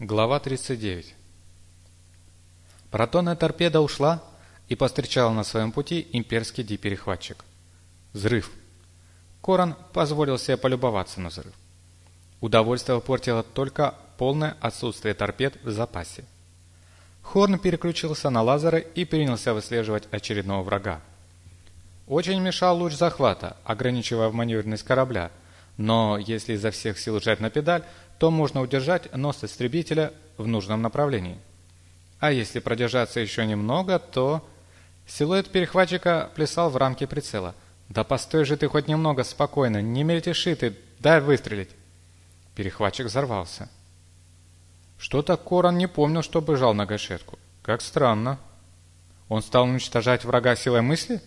Глава 39 Протонная торпеда ушла и повстречала на своем пути имперский диперехватчик. Взрыв. Коран позволил себе полюбоваться на взрыв. Удовольствие портило только полное отсутствие торпед в запасе. Хорн переключился на лазеры и принялся выслеживать очередного врага. Очень мешал луч захвата, ограничивая маневренность корабля, но если изо всех сил сжать на педаль, то можно удержать нос истребителя в нужном направлении. А если продержаться еще немного, то... Силуэт перехватчика плясал в рамке прицела. «Да постой же ты хоть немного спокойно, не мельтеши ты, дай выстрелить!» Перехватчик взорвался. Что-то Коран не помнил, что бежал на гашетку. Как странно. Он стал уничтожать врага силой мысли?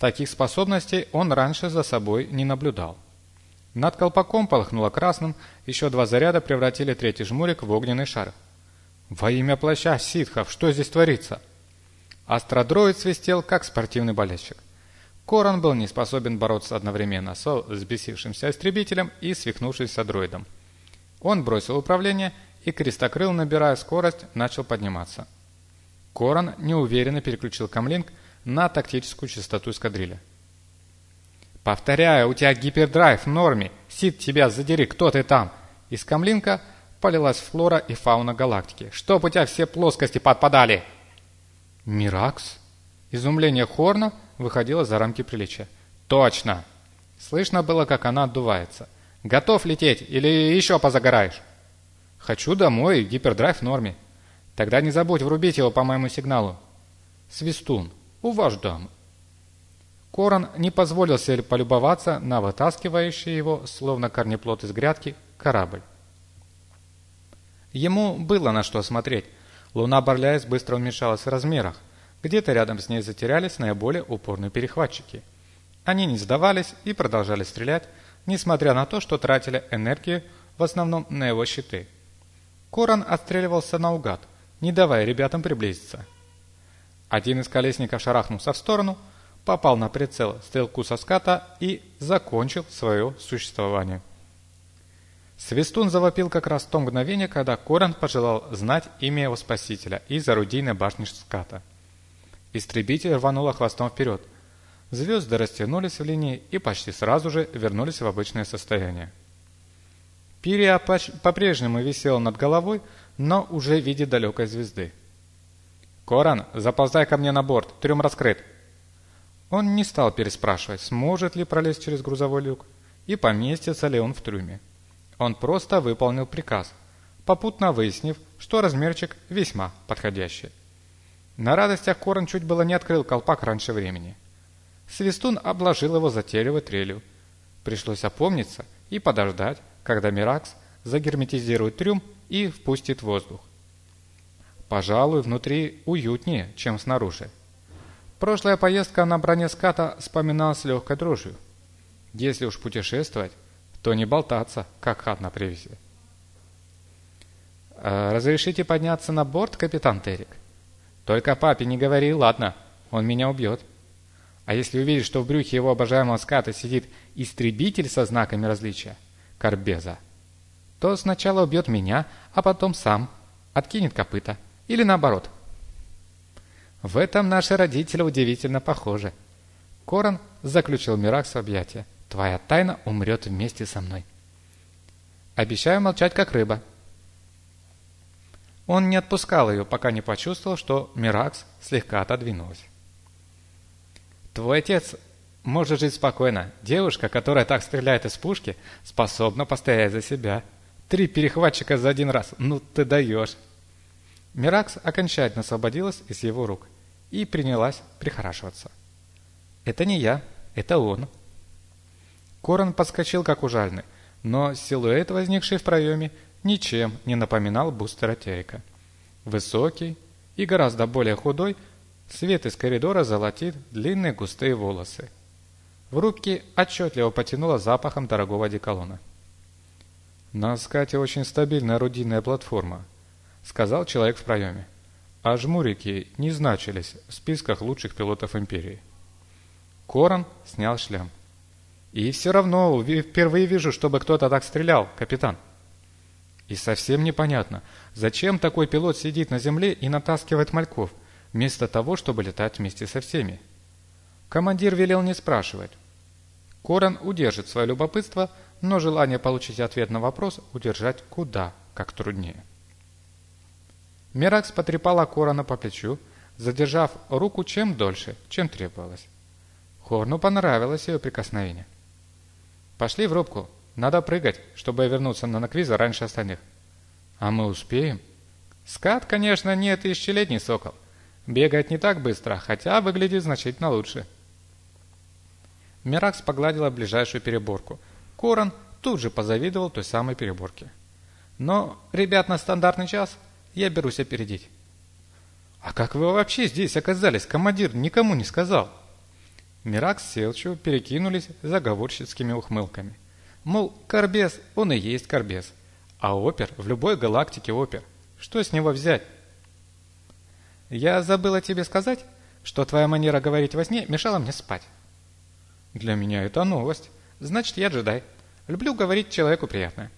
Таких способностей он раньше за собой не наблюдал. Над колпаком полыхнуло красным, еще два заряда превратили третий жмурик в огненный шар. «Во имя плаща ситхов, что здесь творится?» Астродроид свистел, как спортивный болельщик. Коран был не способен бороться одновременно с взбесившимся истребителем и свихнувшимся дроидом. Он бросил управление и крестокрыл, набирая скорость, начал подниматься. Коран неуверенно переключил камлинг на тактическую частоту эскадрильи. «Повторяю, у тебя гипердрайв в норме. Сид, тебя задери, кто ты там?» Из камлинка полилась флора и фауна галактики. «Чтоб у тебя все плоскости подпадали!» «Миракс?» Изумление Хорна выходило за рамки приличия. «Точно!» Слышно было, как она отдувается. «Готов лететь или еще позагораешь?» Хочу домой, гипердрайв в норме. Тогда не забудь врубить его по моему сигналу. Свистун, у вас дам. Корон не позволил себе полюбоваться на вытаскивающий его, словно корнеплод из грядки, корабль. Ему было на что смотреть. Луна Барляес быстро уменьшалась в размерах. Где-то рядом с ней затерялись наиболее упорные перехватчики. Они не сдавались и продолжали стрелять, несмотря на то, что тратили энергию в основном на его щиты – Коран отстреливался наугад, не давая ребятам приблизиться. Один из колесников шарахнулся в сторону, попал на прицел стрелку со ската и закончил свое существование. Свистун завопил как раз в то мгновение, когда Коран пожелал знать имя его спасителя из орудийной башни ската. Истребитель рвануло хвостом вперед. Звезды растянулись в линии и почти сразу же вернулись в обычное состояние. Пирия по-прежнему висела над головой, но уже в виде далекой звезды. «Коран, заползай ко мне на борт, трюм раскрыт!» Он не стал переспрашивать, сможет ли пролезть через грузовой люк и поместится ли он в трюме. Он просто выполнил приказ, попутно выяснив, что размерчик весьма подходящий. На радостях Коран чуть было не открыл колпак раньше времени. Свистун обложил его затейливой трелью. Пришлось опомниться и подождать, когда Миракс загерметизирует трюм и впустит воздух. Пожалуй, внутри уютнее, чем снаружи. Прошлая поездка на броне ската вспоминалась легкой дрожью. Если уж путешествовать, то не болтаться, как хат на привязи. «Э, «Разрешите подняться на борт, капитан Террик?» «Только папе не говори, ладно, он меня убьет». А если увидит, что в брюхе его обожаемого ската сидит истребитель со знаками различия, Карбеза, то сначала убьет меня, а потом сам, откинет копыта. Или наоборот. В этом наши родители удивительно похожи. Корон заключил Миракс в объятия. Твоя тайна умрет вместе со мной. Обещаю молчать, как рыба. Он не отпускал ее, пока не почувствовал, что Миракс слегка отодвинулась. Твой отец может жить спокойно. Девушка, которая так стреляет из пушки, способна постоять за себя. Три перехватчика за один раз. Ну ты даешь. Миракс окончательно освободилась из его рук и принялась прихорашиваться. Это не я, это он. Корон подскочил как ужальный, но силуэт, возникший в проеме, ничем не напоминал бустера Терека. Высокий и гораздо более худой, свет из коридора золотит длинные густые волосы. В рубке отчетливо потянуло запахом дорогого одеколона. «На скате очень стабильная орудийная платформа», — сказал человек в проеме. А жмурики не значились в списках лучших пилотов Империи. Корон снял шлем. «И все равно впервые вижу, чтобы кто-то так стрелял, капитан». И совсем непонятно, зачем такой пилот сидит на земле и натаскивает мальков, вместо того, чтобы летать вместе со всеми. Командир велел не спрашивать. Коран удержит свое любопытство, но желание получить ответ на вопрос удержать куда как труднее. Миракс потрепала Корана по плечу, задержав руку чем дольше, чем требовалось. Хорну понравилось ее прикосновение. «Пошли в рубку. Надо прыгать, чтобы вернуться на Наквиза раньше остальных». «А мы успеем?» «Скат, конечно, не тысячелетний сокол. Бегает не так быстро, хотя выглядит значительно лучше». Миракс погладила ближайшую переборку. Коран тут же позавидовал той самой переборке. «Но, ребят, на стандартный час я берусь опередить». «А как вы вообще здесь оказались? Командир никому не сказал». Миракс с Селчу перекинулись заговорщицкими ухмылками. Мол, Карбес, он и есть Карбес. А опер в любой галактике опер. Что с него взять? Я забыла тебе сказать, что твоя манера говорить во сне мешала мне спать. Для меня это новость. Значит, я джедай. Люблю говорить человеку приятное.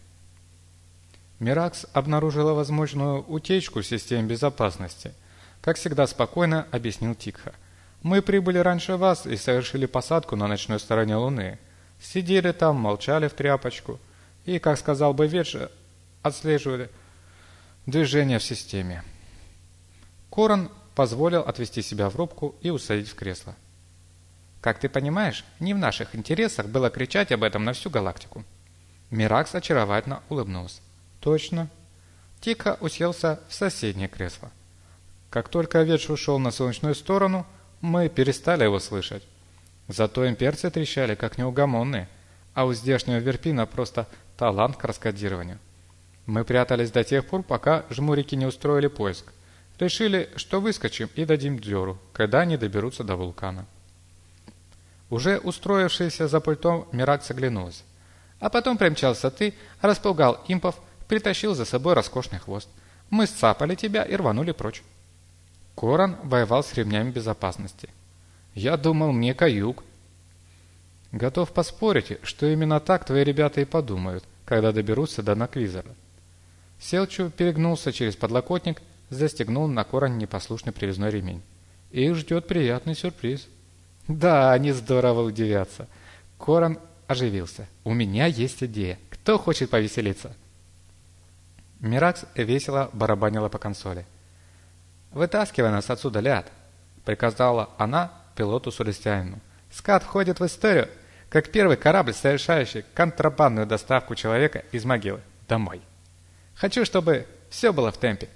Миракс обнаружила возможную утечку в системе безопасности. Как всегда спокойно объяснил Тикха. Мы прибыли раньше вас и совершили посадку на ночной стороне Луны. Сидели там, молчали в тряпочку и, как сказал бы Ведж, отслеживали движение в системе. Корон позволил отвести себя в рубку и усадить в кресло. Как ты понимаешь, не в наших интересах было кричать об этом на всю галактику. Миракс очаровательно улыбнулся. Точно. Тихо уселся в соседнее кресло. Как только Ведж ушел на солнечную сторону, мы перестали его слышать. Зато имперцы трещали, как неугомонные, а у здешнего Верпина просто талант к раскодированию. Мы прятались до тех пор, пока жмурики не устроили поиск. Решили, что выскочим и дадим дёру, когда они доберутся до вулкана. Уже устроившийся за пультом Мирак соглянулась. А потом примчался ты, распугал импов, притащил за собой роскошный хвост. Мы сцапали тебя и рванули прочь. Коран воевал с ремнями безопасности. Я думал, мне каюк. Готов поспорить, что именно так твои ребята и подумают, когда доберутся до Наквизора. Селчу перегнулся через подлокотник, застегнул на корень непослушный привязной ремень. Их ждет приятный сюрприз. Да, они здорово удивятся. Коран оживился. У меня есть идея. Кто хочет повеселиться? Миракс весело барабанила по консоли. «Вытаскивай нас отсюда, Ляд!» — приказала она пилоту Сулистянину. «Скат входит в историю, как первый корабль, совершающий контрабандную доставку человека из могилы домой. Хочу, чтобы все было в темпе.